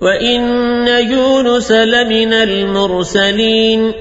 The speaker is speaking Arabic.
وإن يونس لمن المرسلين